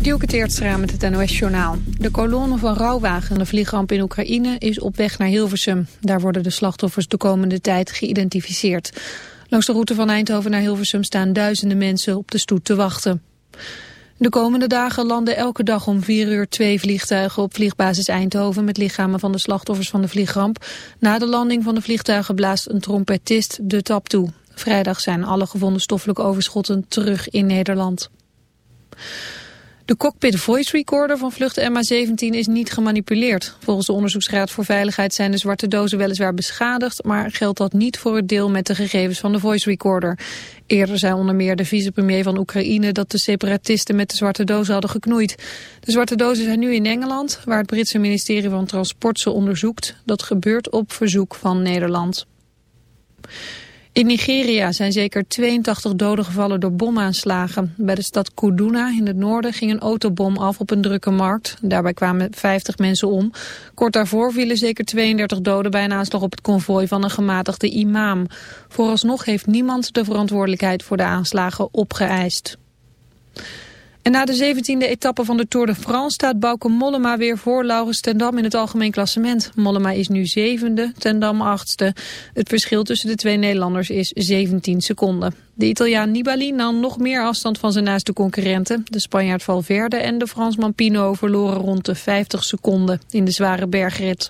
Dielke Teertstra met het NOS-journaal. De kolonne van rouwwagen de vliegramp in Oekraïne is op weg naar Hilversum. Daar worden de slachtoffers de komende tijd geïdentificeerd. Langs de route van Eindhoven naar Hilversum staan duizenden mensen op de stoet te wachten. De komende dagen landen elke dag om vier uur twee vliegtuigen op vliegbasis Eindhoven met lichamen van de slachtoffers van de vliegramp. Na de landing van de vliegtuigen blaast een trompetist de tap toe. Vrijdag zijn alle gevonden stoffelijke overschotten terug in Nederland. De cockpit voice recorder van vlucht MH17 is niet gemanipuleerd. Volgens de Onderzoeksraad voor Veiligheid zijn de zwarte dozen weliswaar beschadigd, maar geldt dat niet voor het deel met de gegevens van de voice recorder. Eerder zei onder meer de vicepremier van Oekraïne dat de separatisten met de zwarte dozen hadden geknoeid. De zwarte dozen zijn nu in Engeland, waar het Britse ministerie van Transport ze onderzoekt. Dat gebeurt op verzoek van Nederland. In Nigeria zijn zeker 82 doden gevallen door bomaanslagen. Bij de stad Kuduna in het noorden ging een autobom af op een drukke markt. Daarbij kwamen 50 mensen om. Kort daarvoor vielen zeker 32 doden bij een aanslag op het konvooi van een gematigde imam. Vooralsnog heeft niemand de verantwoordelijkheid voor de aanslagen opgeëist. En na de 17e etappe van de Tour de France staat Bauke Mollema weer voor Laurens Tendam in het algemeen klassement. Mollema is nu zevende, Tendam achtste. Het verschil tussen de twee Nederlanders is 17 seconden. De Italiaan Nibali nam nog meer afstand van zijn naaste concurrenten. De Spanjaard Valverde en de Fransman Pino verloren rond de 50 seconden in de zware bergrit.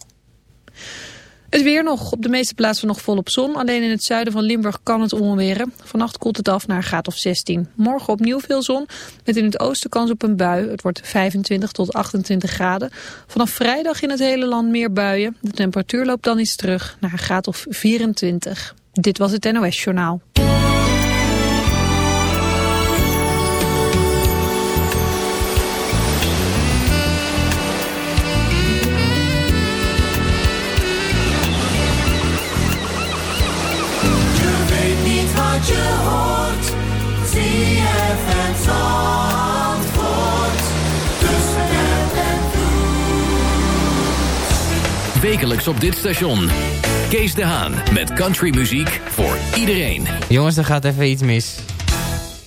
Het weer nog. Op de meeste plaatsen nog volop zon. Alleen in het zuiden van Limburg kan het onweren. Vannacht koelt het af naar een graad of 16. Morgen opnieuw veel zon. Met in het oosten kans op een bui. Het wordt 25 tot 28 graden. Vanaf vrijdag in het hele land meer buien. De temperatuur loopt dan iets terug naar een graad of 24. Dit was het NOS Journaal. Wekelijks op dit station. Kees de Haan met countrymuziek voor iedereen. Jongens, er gaat even iets mis.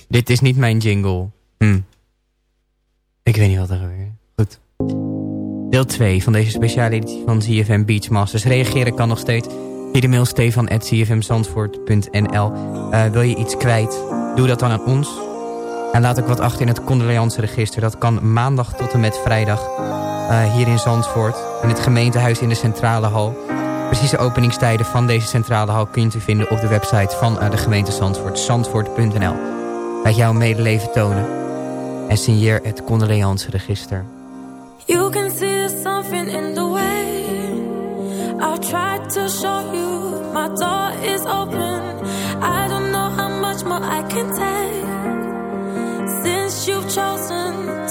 Dit is niet mijn jingle. Hm. Ik weet niet wat er gebeurt. Goed. Deel 2 van deze speciale editie van ZFM Beachmasters. Reageren kan nog steeds via de mail stefan.cfmzandvoort.nl uh, Wil je iets kwijt? Doe dat dan aan ons. En laat ook wat achter in het condoleanceregister. Dat kan maandag tot en met vrijdag hier in Zandvoort. In het gemeentehuis in de Centrale Hal. Precieze openingstijden van deze Centrale Hal kun je vinden op de website van uh, de gemeente Zandvoort. Zandvoort.nl Laat jouw medeleven tonen. En signeer het condoleanceregister. You can see something in the way I've tried to show you My door is open I don't know how much more I can take Since you've chosen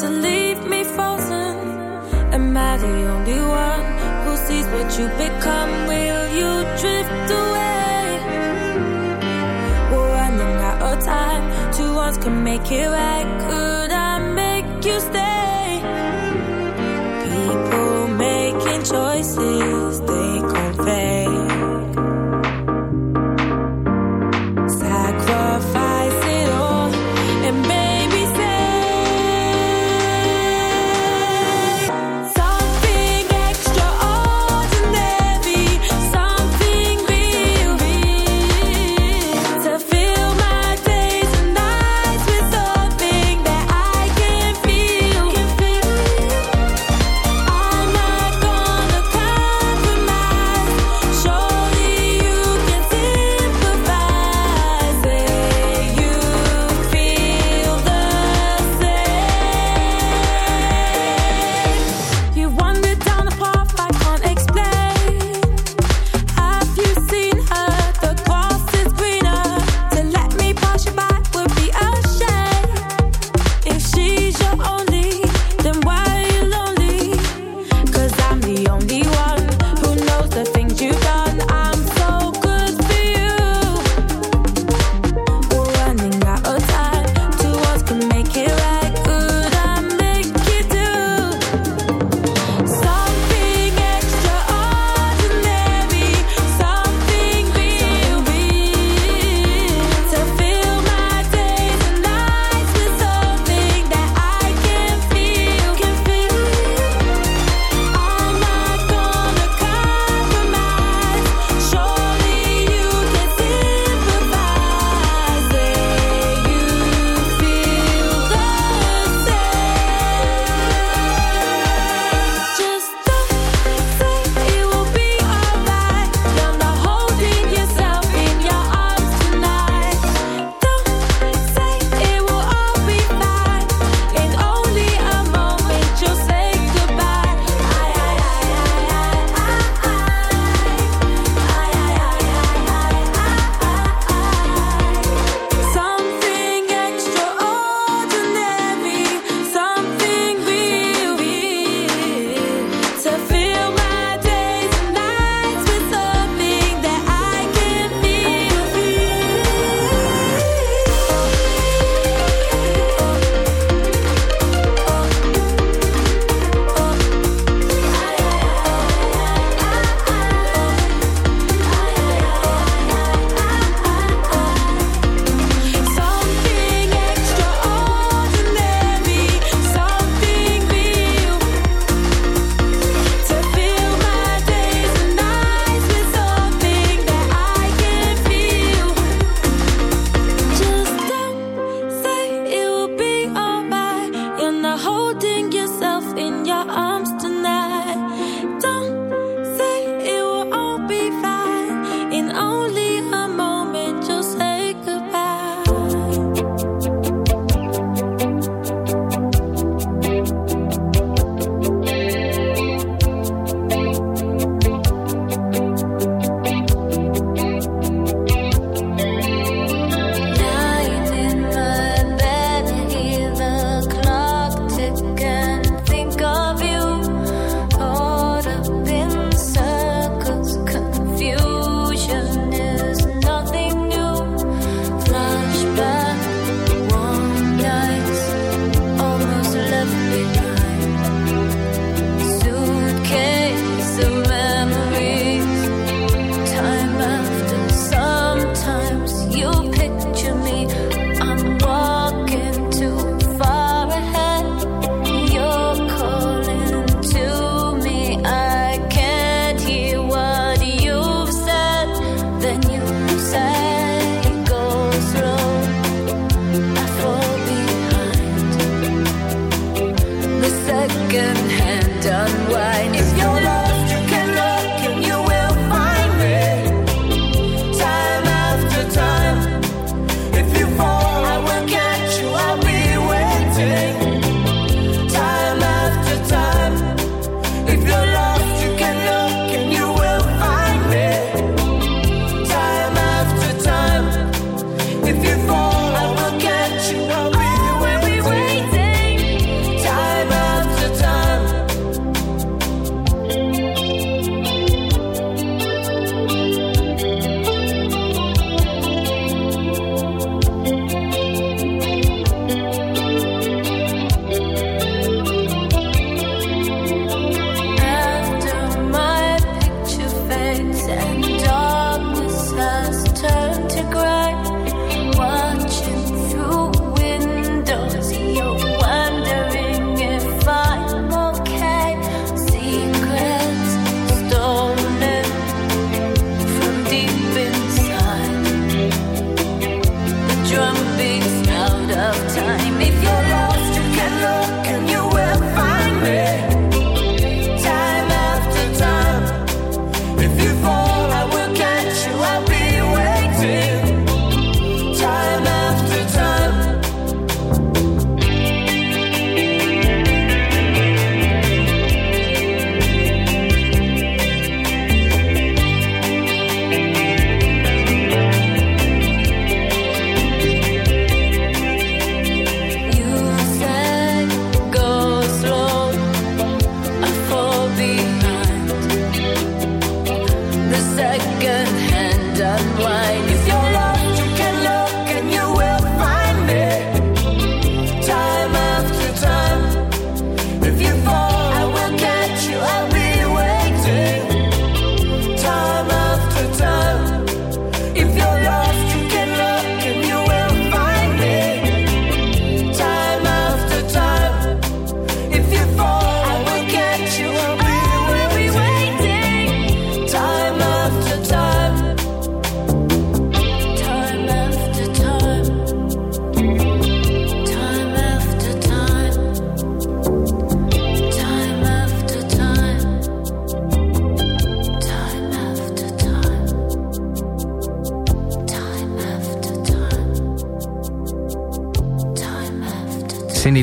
the only one who sees what you become? Will you drift away? We're running out of time Two ones can make it right Could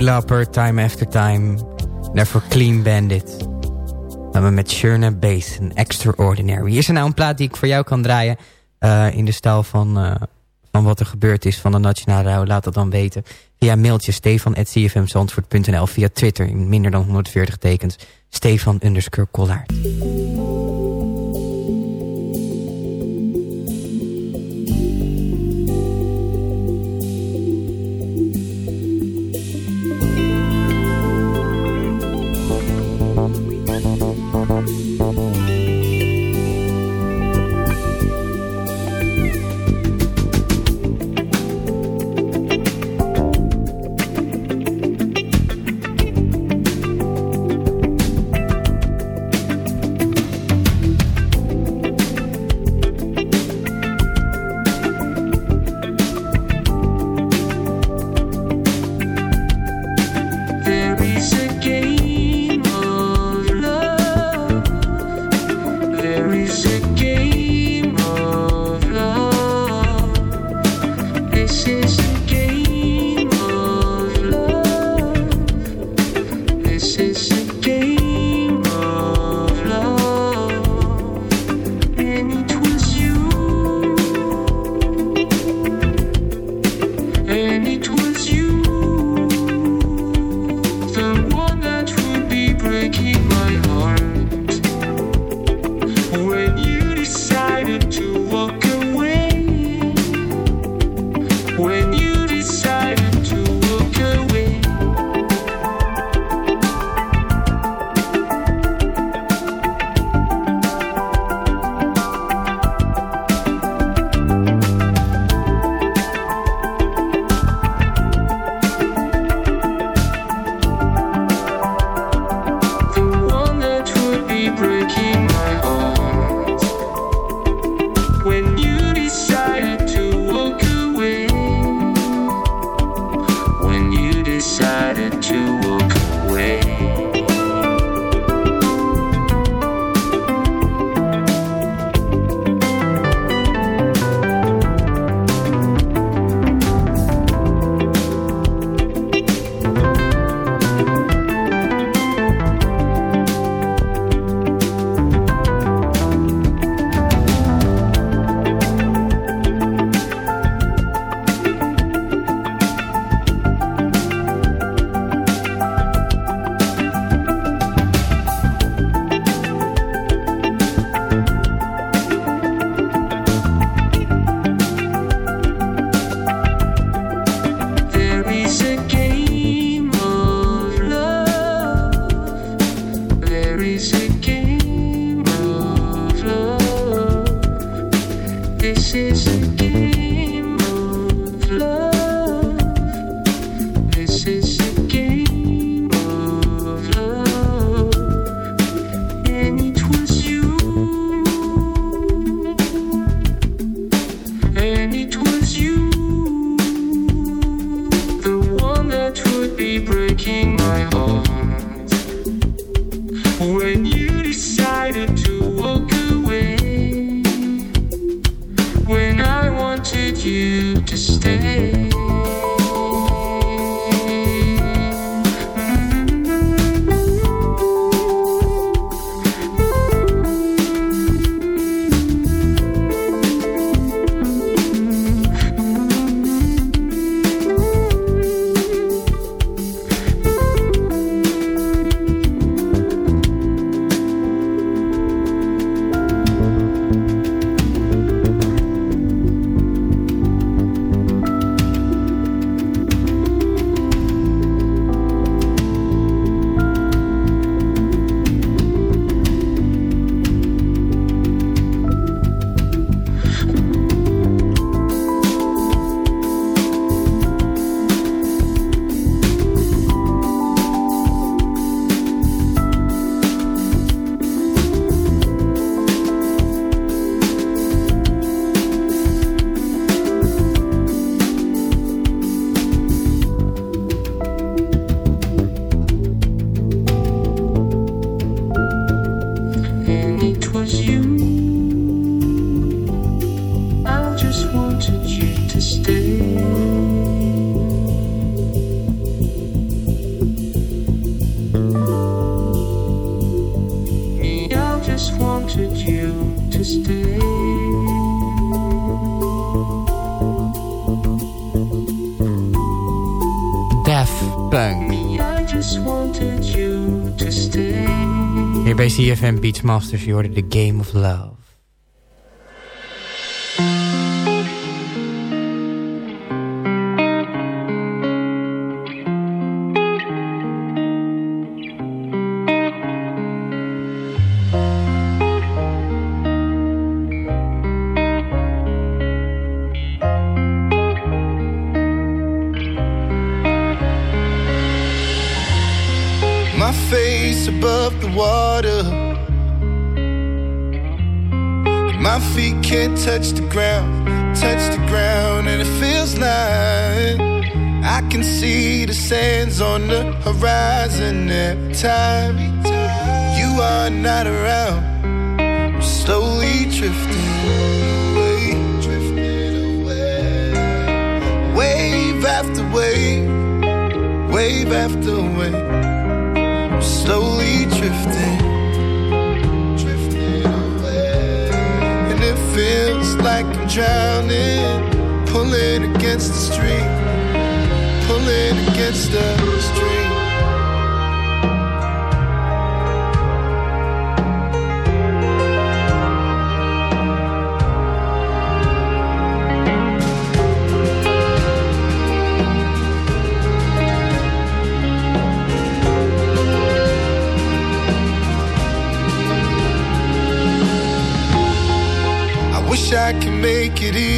Lauper, Time After Time. Daarvoor Clean Bandit. we met Shurna Bass, een Extraordinary. Is er nou een plaat die ik voor jou kan draaien... Uh, in de stijl van, uh, van wat er gebeurd is van de Nationale Rouw? Laat dat dan weten. Via mailtje stefan.cfmzandvoort.nl. Via Twitter in minder dan 140 tekens. Stefan underscore. FM Beachmasters, je hoorde The Game of Love. It's like I'm drowning, pulling against the street, pulling against the street. Kitty. it easy.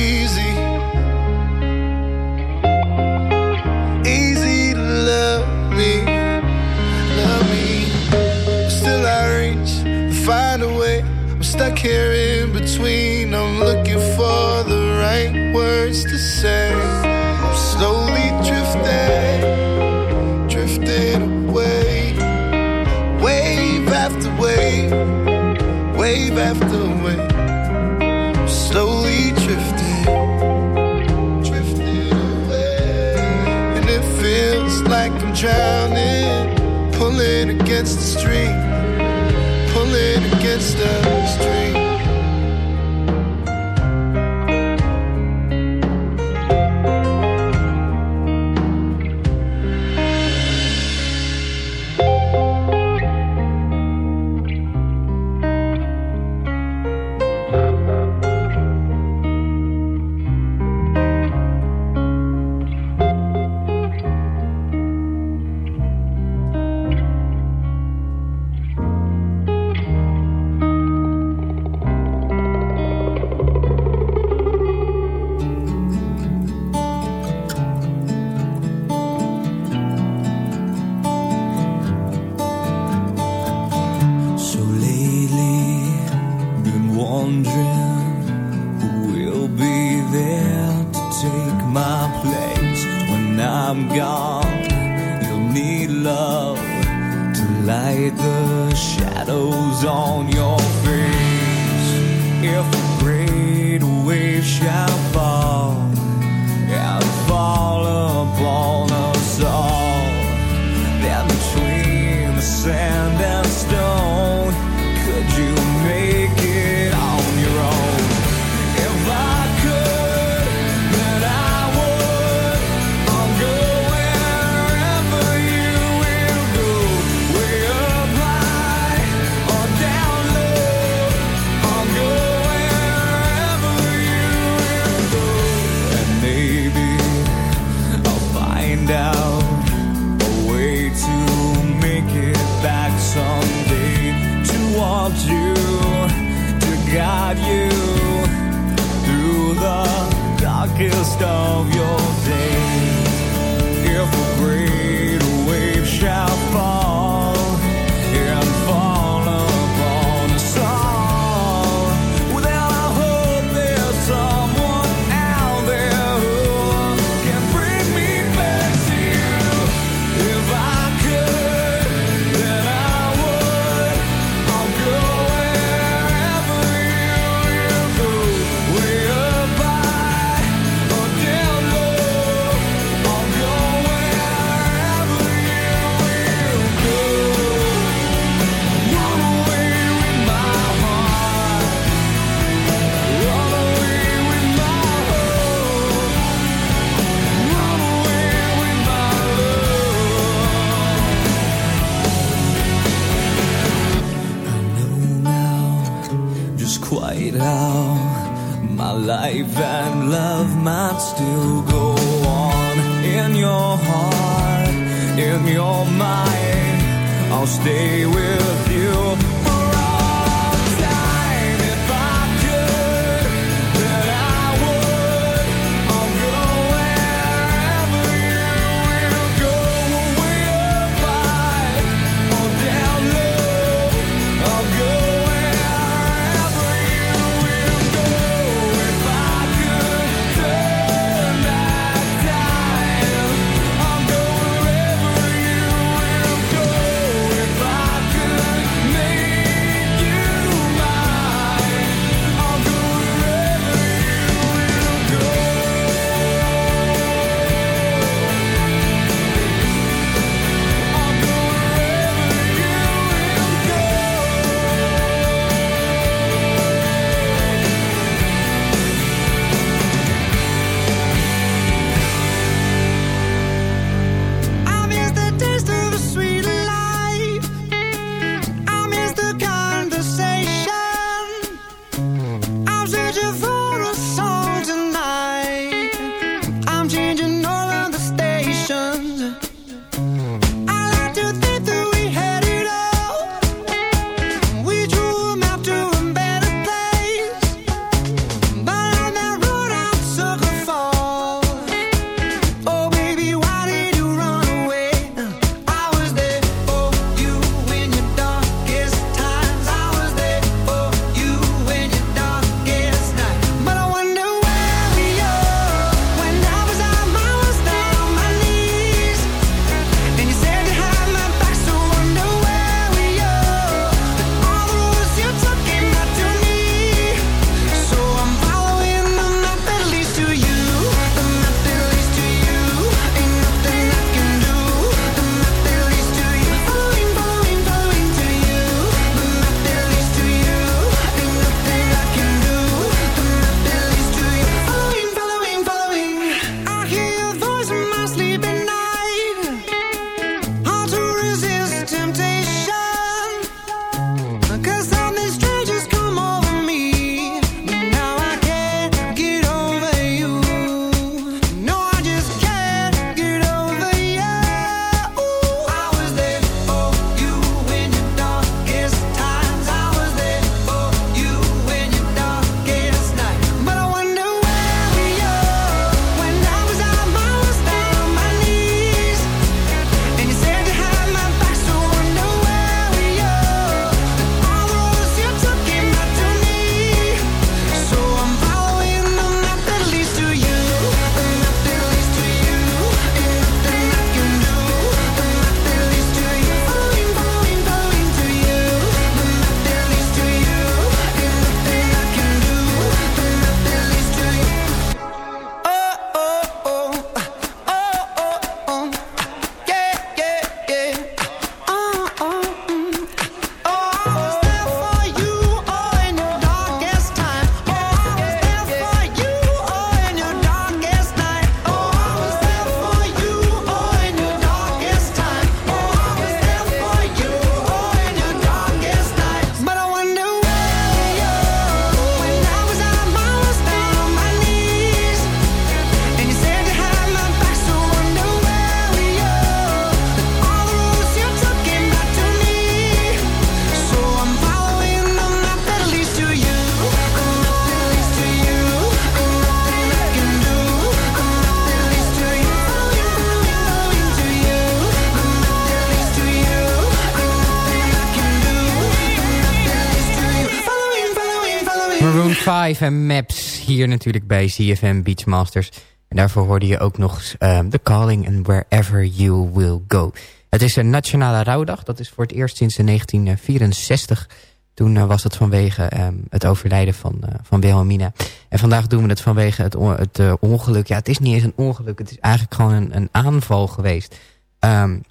5 en Maps hier natuurlijk bij CFM Beachmasters. En daarvoor hoorde je ook nog um, The Calling and Wherever You Will Go. Het is een nationale rouwdag. Dat is voor het eerst sinds 1964. Toen uh, was het vanwege um, het overlijden van, uh, van Wilhelmina. En vandaag doen we het vanwege het, het uh, ongeluk. Ja, het is niet eens een ongeluk. Het is eigenlijk gewoon een, een aanval geweest. Um,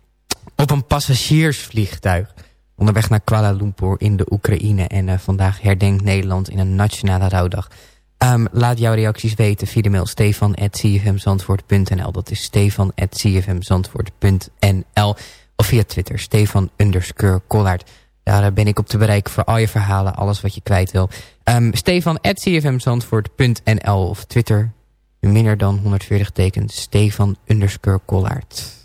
op een passagiersvliegtuig. Onderweg naar Kuala Lumpur in de Oekraïne. En uh, vandaag herdenkt Nederland in een nationale rouwdag. Um, laat jouw reacties weten via de mail stefan.cfmzandvoort.nl. Dat is stefan.cfmzandvoort.nl. Of via Twitter, stefan underscore. Daar uh, ben ik op te bereiken voor al je verhalen, alles wat je kwijt wil. Um, stefan.cfmzandvoort.nl of Twitter, minder dan 140 tekens, stefan underscore Collard.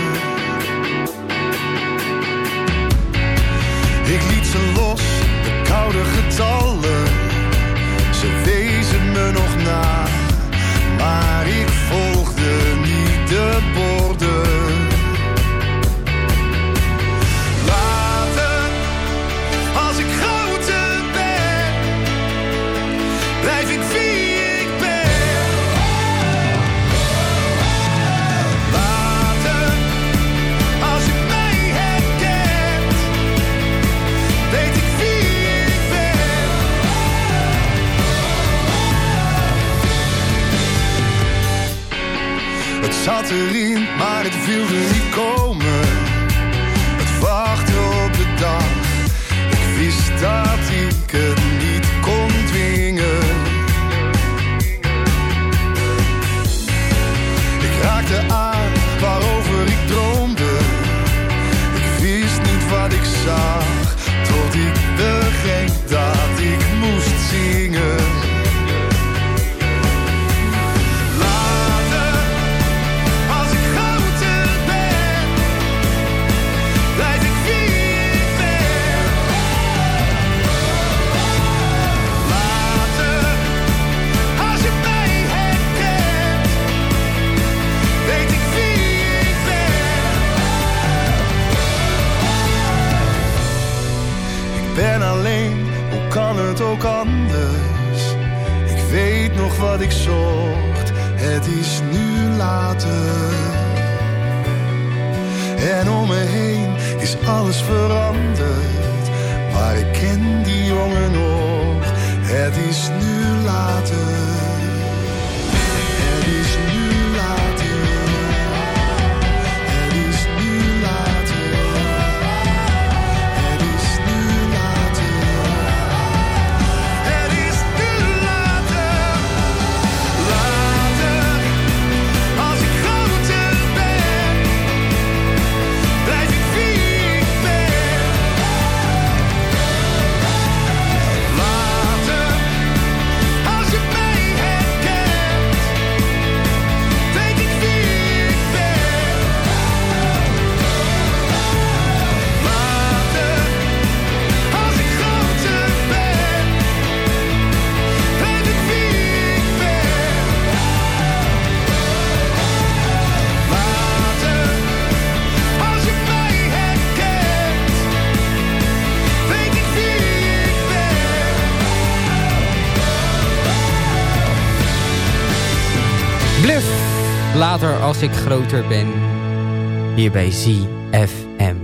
Zat erin, maar het wilde niet komen. Wat ik zocht, het is nu later. En om me heen is alles veranderd. Maar ik ken die jongen nog, het is nu later. Als ik groter ben. Hier bij ZFM.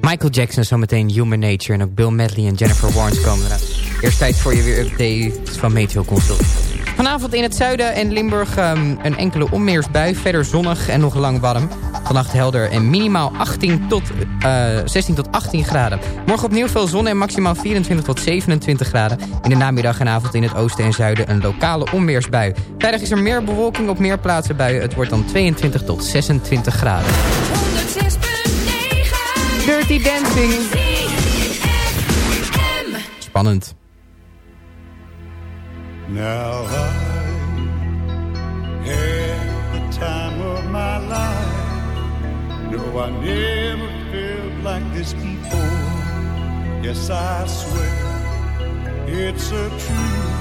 Michael Jackson zometeen Human Nature. En ook Bill Medley en Jennifer Warnes komen eraan. Eerst tijd voor je weer update van Meteo Consult. Vanavond in het zuiden en Limburg um, een enkele onweersbui. Verder zonnig en nog lang warm. Vannacht helder en minimaal 18 tot, uh, eh, 16 tot 18 graden. Morgen opnieuw veel zon en maximaal 24 tot 27 graden. In de namiddag en avond in het oosten en zuiden een lokale onweersbui. Vrijdag is er meer bewolking op meer plaatsen buien. Het wordt dan 22 tot 26 graden. 106.9 Dirty Dancing. Spannend. Now I had the time of my life. No I never felt like this before. Yes, I swear it's a truth,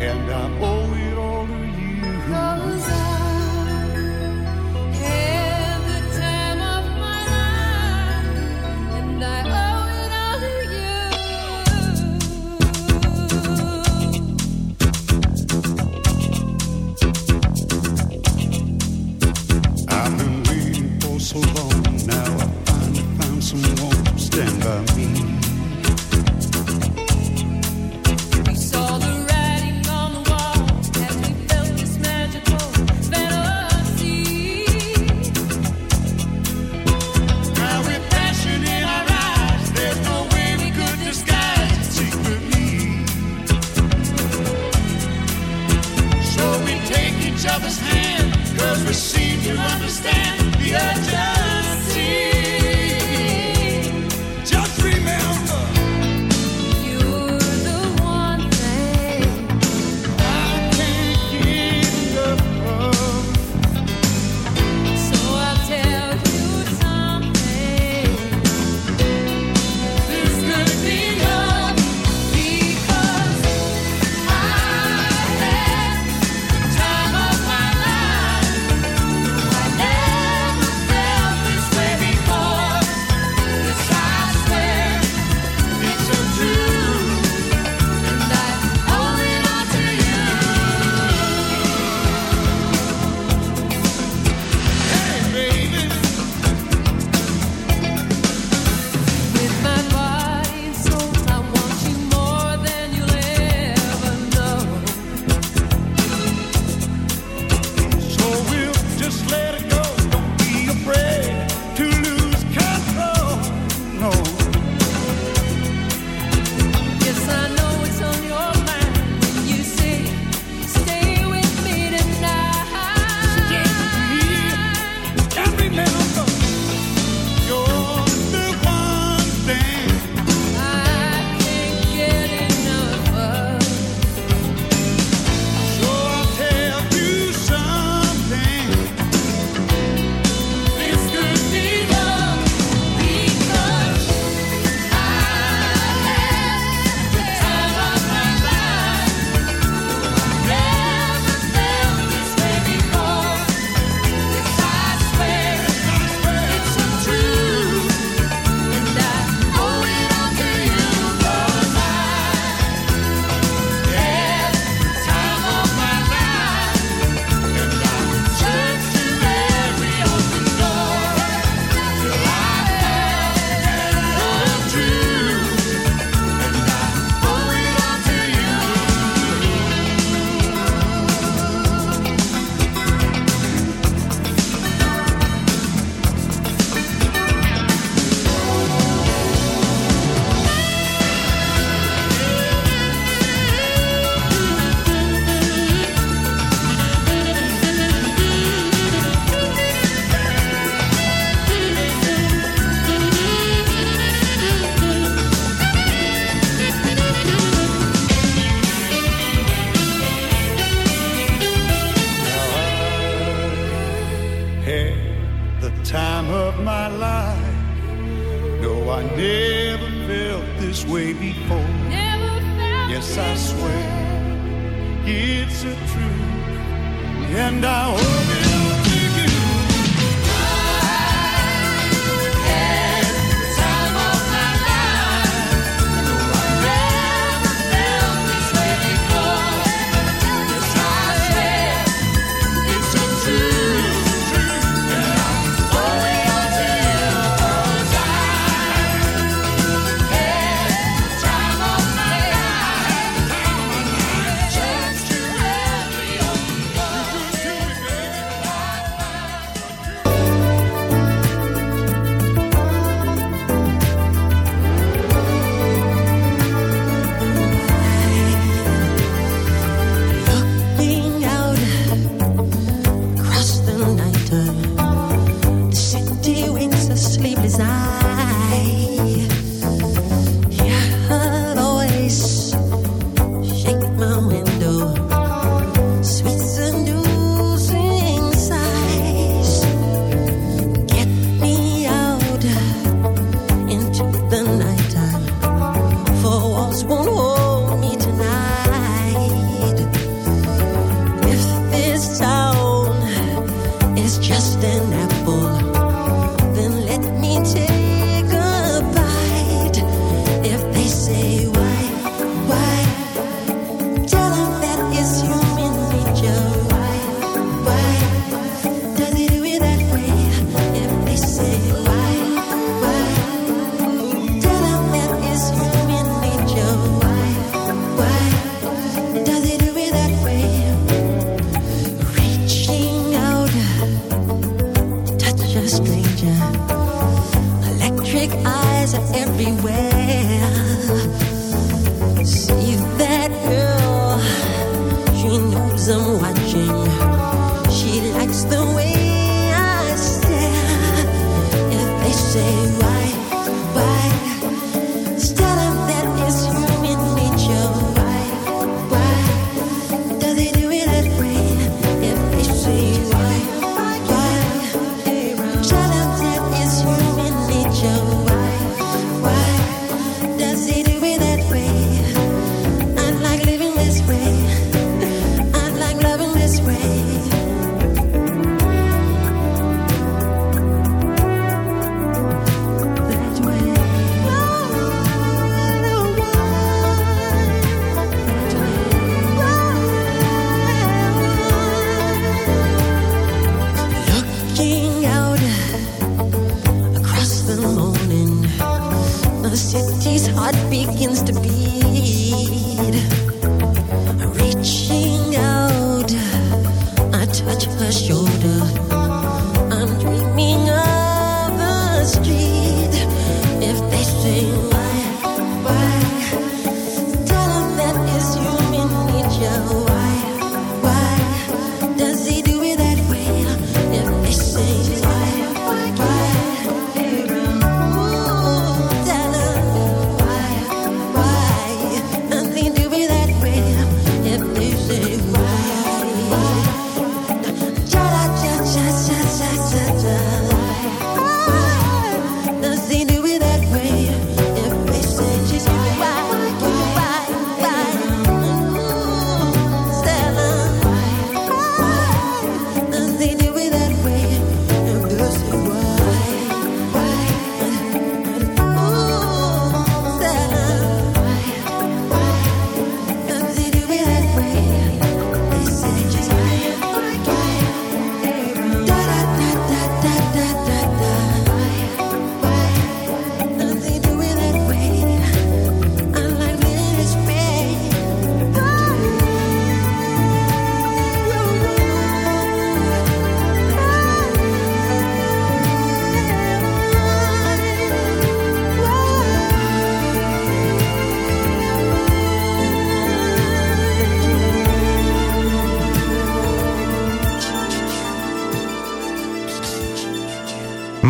and I owe it all to you. time of my life. No, I never felt this way before. yes, I swear it's a truth, and I hope.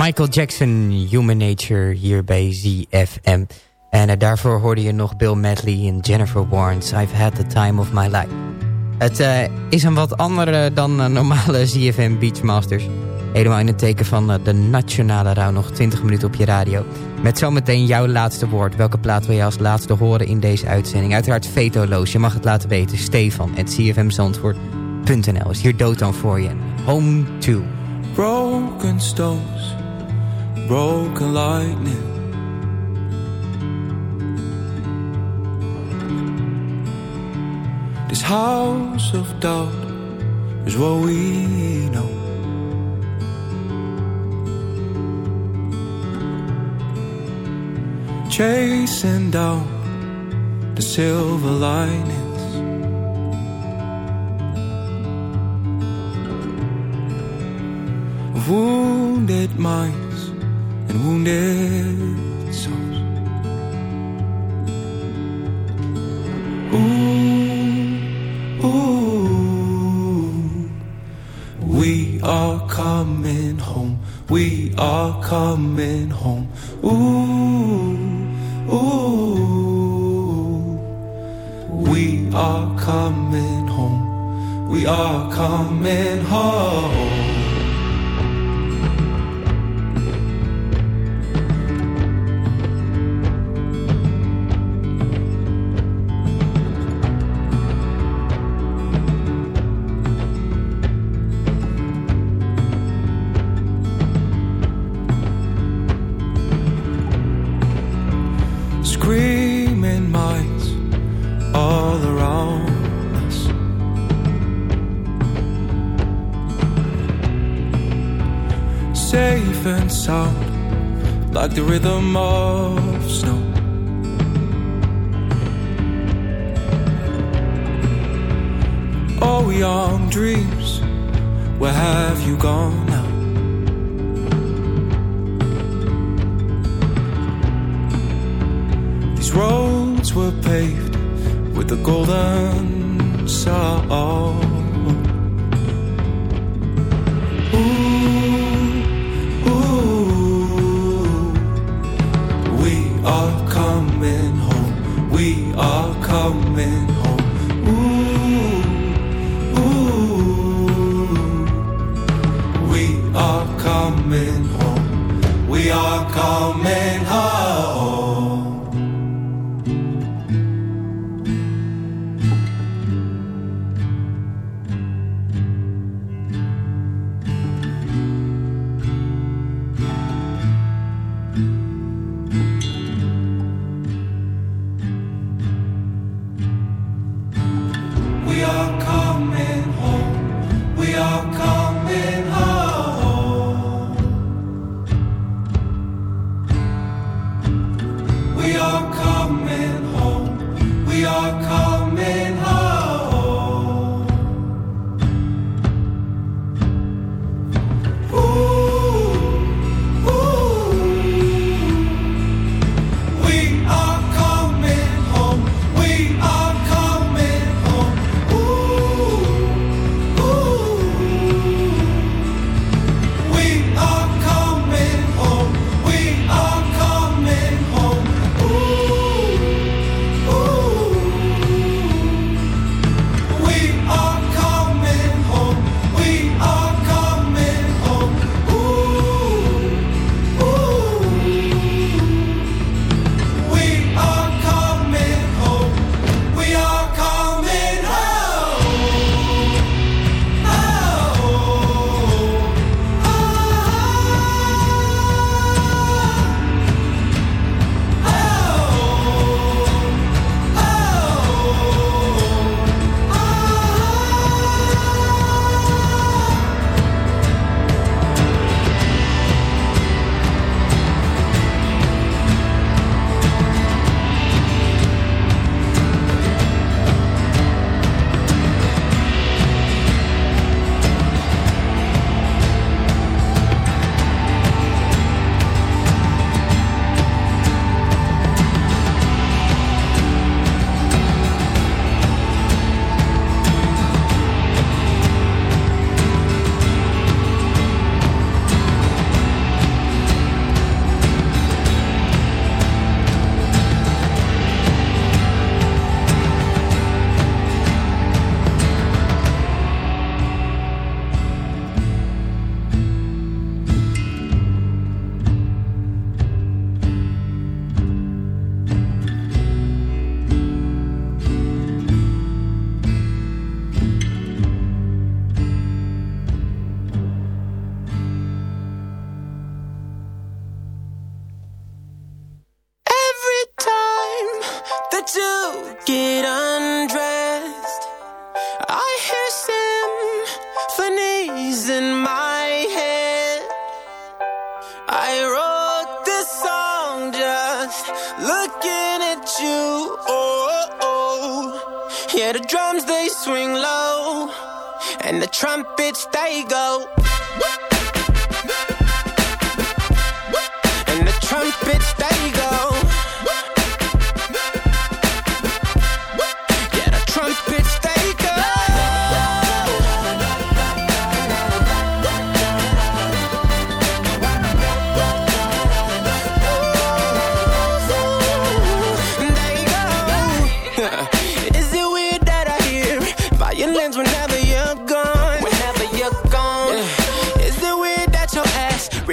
Michael Jackson, Human Nature, hier bij ZFM. En uh, daarvoor hoorde je nog Bill Medley en Jennifer Warnes. I've had the time of my life. Het uh, is een wat andere dan uh, normale ZFM Beachmasters. Helemaal in het teken van de nationale rouw. Nog 20 minuten op je radio. Met zometeen jouw laatste woord. Welke plaat wil je als laatste horen in deze uitzending? Uiteraard vetoloos. Je mag het laten weten. Stefan, at cfmzandvoort.nl is hier dood dan voor je. Home to. Broken stones broken lightning. This house of doubt is what we know. Chasing down the silver linings. Wounded mind and wounded souls. Ooh, ooh, we are coming home. We are coming home.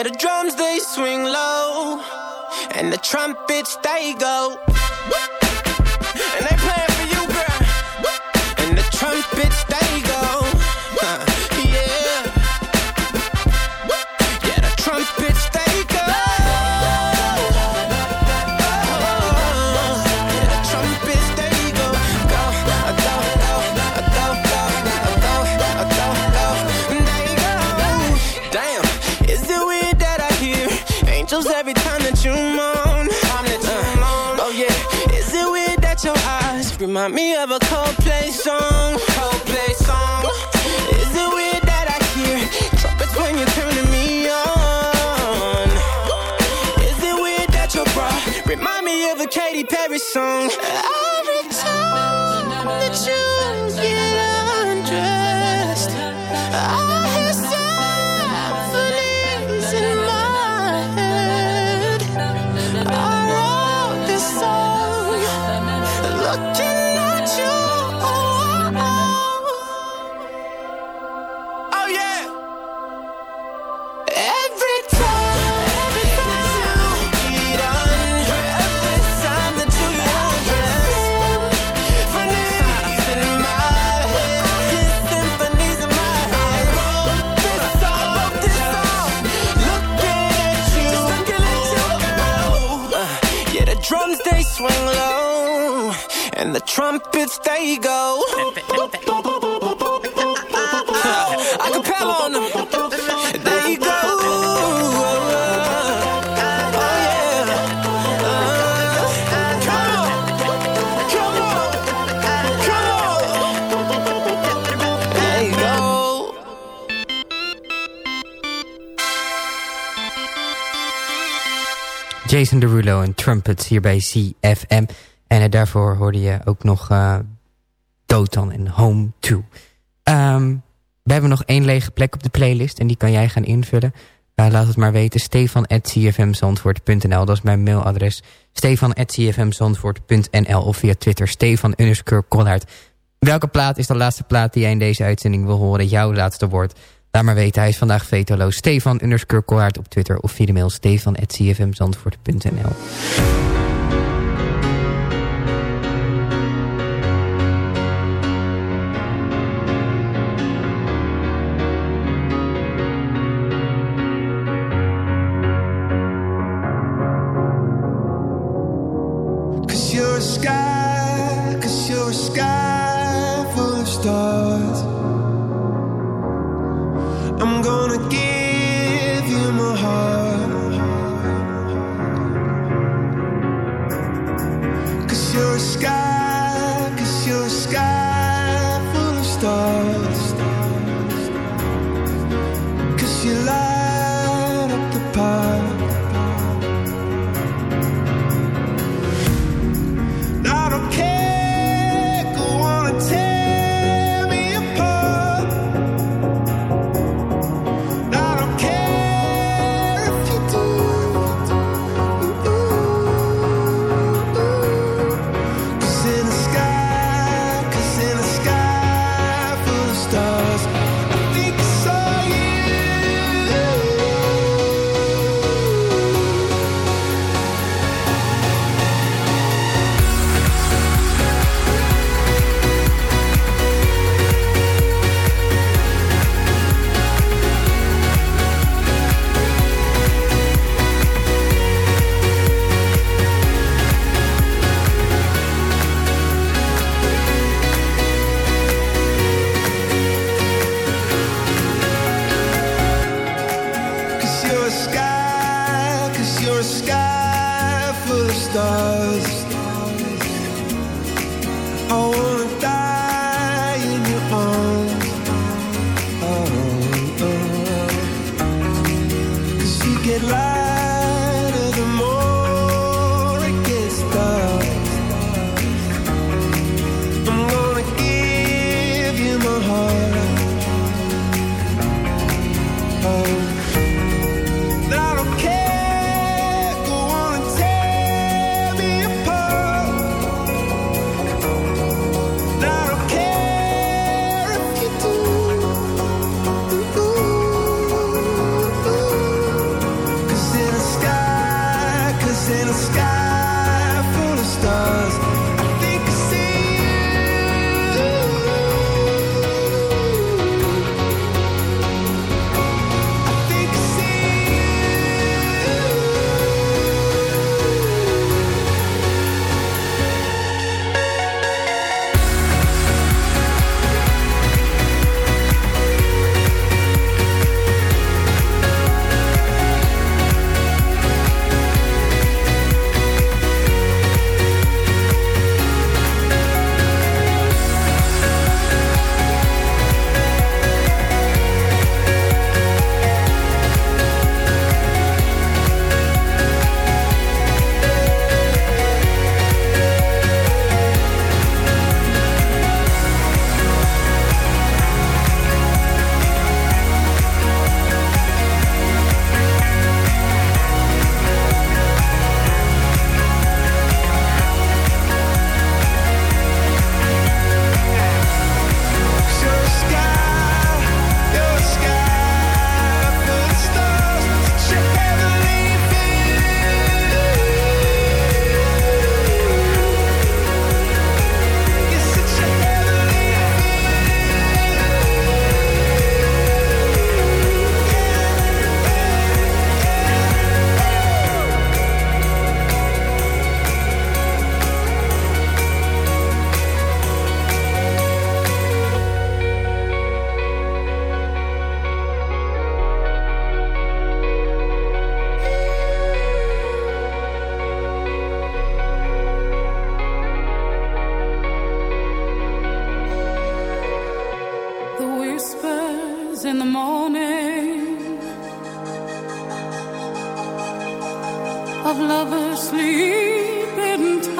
Yeah, the drums they swing low, and the trumpets they go. Remind me of a Coldplay song? Coldplay song. Is it weird that I hear trumpets when you're turning me on? Is it weird that your bra remind me of a Katy Perry song? Every time that you get trumpets they go. I compel on them. There you go. Jason Derulo en Trumpets hier bij CFM. En uh, daarvoor hoorde je ook nog uh, Dotan en Home 2. Um, ehm, we hebben nog één lege plek op de playlist en die kan jij gaan invullen. Uh, laat het maar weten. Stefan.cfmzandvoort.nl Dat is mijn mailadres. Stefan.cfmzandvoort.nl Of via Twitter Stefan. Welke plaat is de laatste plaat die jij in deze uitzending wil horen? Jouw laatste woord. Laat maar weten. Hij is vandaag vetoloos. Stefan op Twitter. Of via de mail stefan.cfmzandvoort.nl in the morning of lovers sleeping.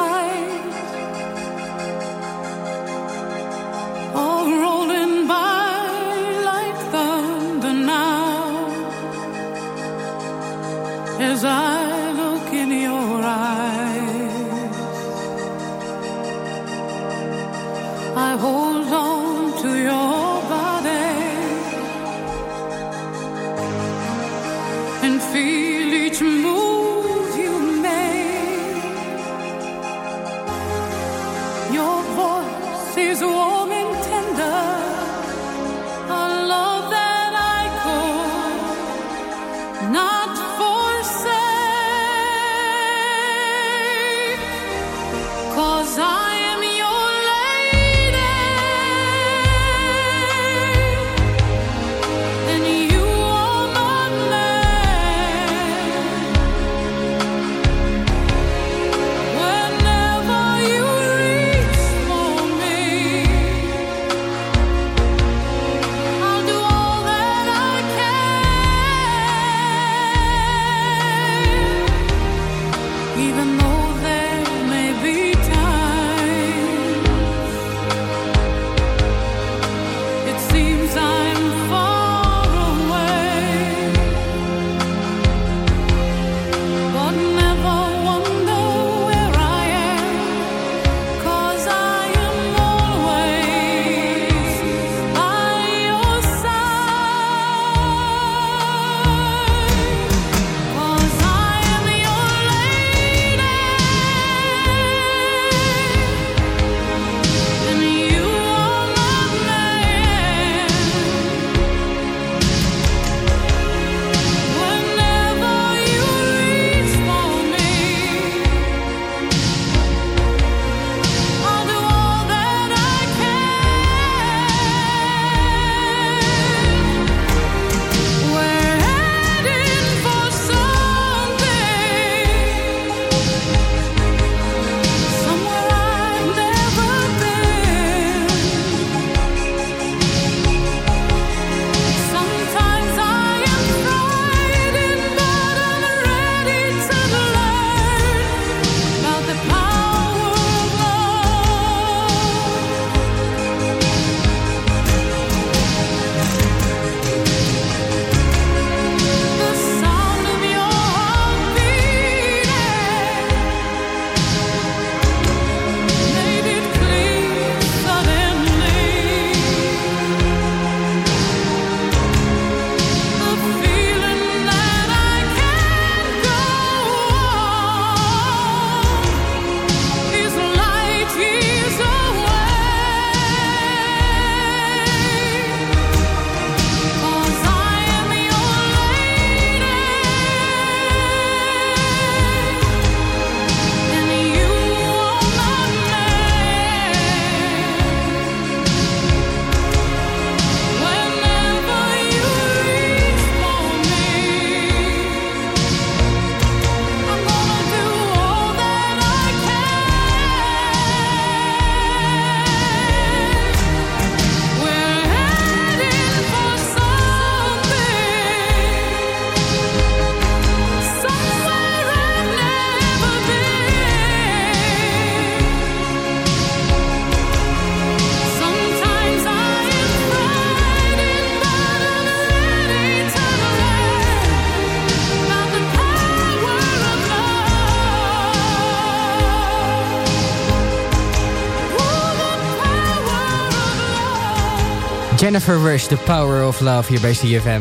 Jennifer Rush, The Power of Love hier bij CFM.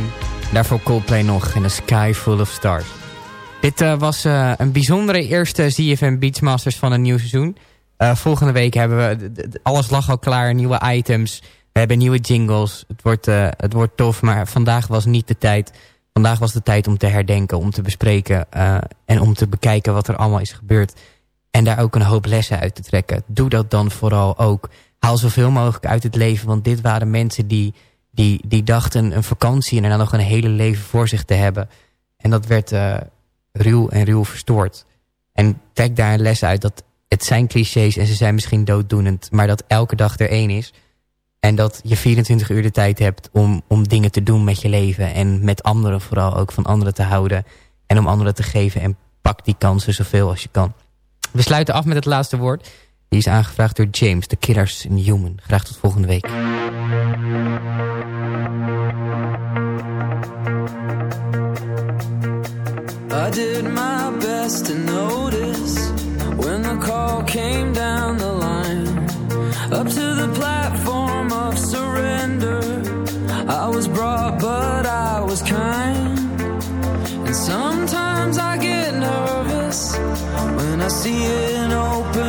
Daarvoor Coldplay nog in A Sky Full of Stars. Dit uh, was uh, een bijzondere eerste CFM Beachmasters van een nieuw seizoen. Uh, volgende week hebben we... Alles lag al klaar, nieuwe items. We hebben nieuwe jingles. Het wordt, het wordt tof, maar vandaag was niet de tijd. Vandaag was de tijd om te herdenken, om te bespreken... en om te bekijken wat er allemaal is gebeurd. En daar ook een hoop lessen uit te trekken. Doe dat dan vooral ook haal zoveel mogelijk uit het leven. Want dit waren mensen die, die, die dachten een vakantie en daarna nog een hele leven voor zich te hebben. En dat werd uh, ruw en ruw verstoord. En trek daar een les uit dat het zijn clichés en ze zijn misschien dooddoenend. Maar dat elke dag er één is. En dat je 24 uur de tijd hebt om, om dingen te doen met je leven. En met anderen vooral ook van anderen te houden. En om anderen te geven. En pak die kansen zoveel als je kan. We sluiten af met het laatste woord. Die is aangevraagd door James, The Killers in Human. Graag tot volgende week. I did my best to notice when the call came down the line up to the platform of surrender. I was brought, but I was kind. And sometimes I get nervous when I see an open